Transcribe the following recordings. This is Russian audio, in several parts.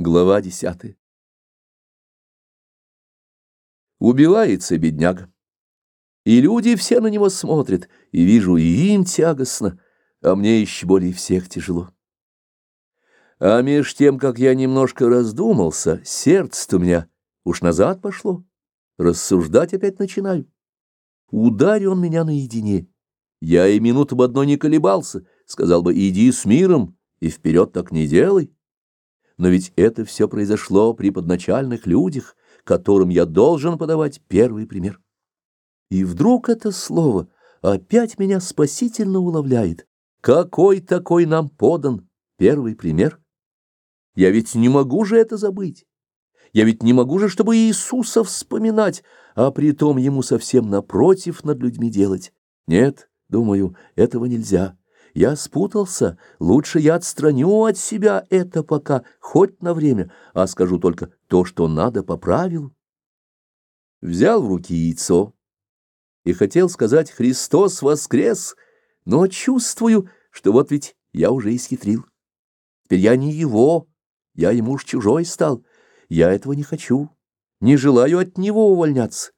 Глава десятая. Убивается бедняга. И люди все на него смотрят, и вижу, и им тягостно, а мне еще более всех тяжело. А меж тем, как я немножко раздумался, сердце-то у меня уж назад пошло, рассуждать опять начинаю. Ударь он меня наедине. Я и минуту бы одной не колебался, сказал бы, иди с миром, и вперед так не делай. Но ведь это все произошло при подначальных людях, которым я должен подавать первый пример. И вдруг это слово опять меня спасительно уловляет. Какой такой нам подан первый пример? Я ведь не могу же это забыть. Я ведь не могу же, чтобы Иисуса вспоминать, а при том ему совсем напротив над людьми делать. Нет, думаю, этого нельзя. Я спутался, лучше я отстраню от себя это пока, хоть на время, а скажу только то, что надо по правилу. Взял в руки яйцо и хотел сказать «Христос воскрес», но чувствую, что вот ведь я уже исхитрил. Теперь я не его, я ему уж чужой стал. Я этого не хочу, не желаю от него увольняться.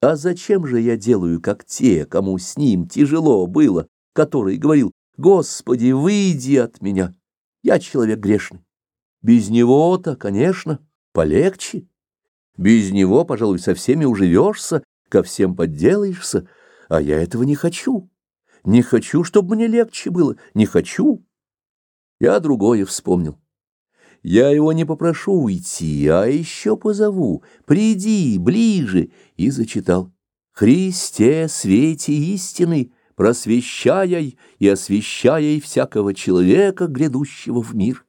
А зачем же я делаю, как те, кому с ним тяжело было, который говорил Господи, выйди от меня, я человек грешный. Без него-то, конечно, полегче. Без него, пожалуй, со всеми уживешься, ко всем подделаешься, а я этого не хочу. Не хочу, чтобы мне легче было, не хочу. Я другое вспомнил. Я его не попрошу уйти, а еще позову. Приди ближе, и зачитал. Христе, свете истины, просвещаяй и освещаяй всякого человека, грядущего в мир.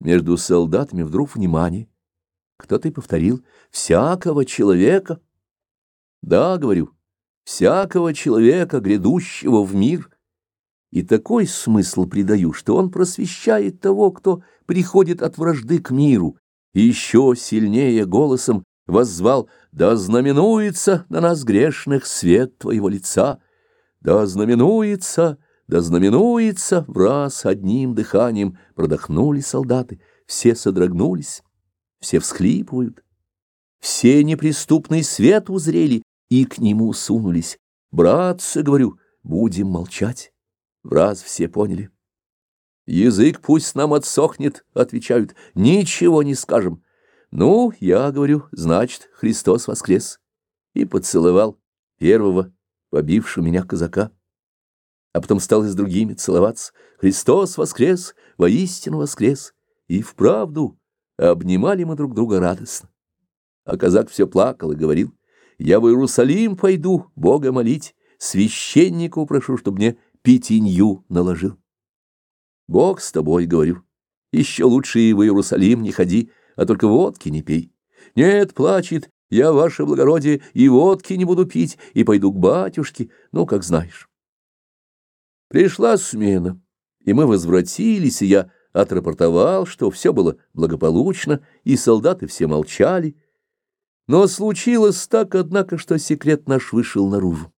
Между солдатами вдруг внимание. Кто-то и повторил «всякого человека». Да, говорю, всякого человека, грядущего в мир. И такой смысл придаю, что он просвещает того, кто приходит от вражды к миру, и еще сильнее голосом воззвал «Да знаменуется на нас грешных свет твоего лица!» Да знаменуется, да знаменуется, в раз одним дыханием продохнули солдаты, все содрогнулись, все всхлипывают, все неприступный свет узрели и к нему сунулись. Братцы, говорю, будем молчать. В раз все поняли. Язык пусть нам отсохнет, отвечают, ничего не скажем. Ну, я говорю, значит, Христос воскрес. И поцеловал первого побившего меня казака. А потом стал и с другими целоваться. Христос воскрес, воистину воскрес. И вправду обнимали мы друг друга радостно. А казак все плакал и говорил, «Я в Иерусалим пойду, Бога молить, священника упрошу, чтобы мне пятинью наложил». «Бог с тобой, — говорю, — еще лучше и в Иерусалим не ходи, а только водки не пей». «Нет, — плачет, я, ваше благородие, и водки не буду пить, и пойду к батюшке, ну, как знаешь. Пришла смена, и мы возвратились, и я отрапортовал, что все было благополучно, и солдаты все молчали. Но случилось так, однако, что секрет наш вышел наружу.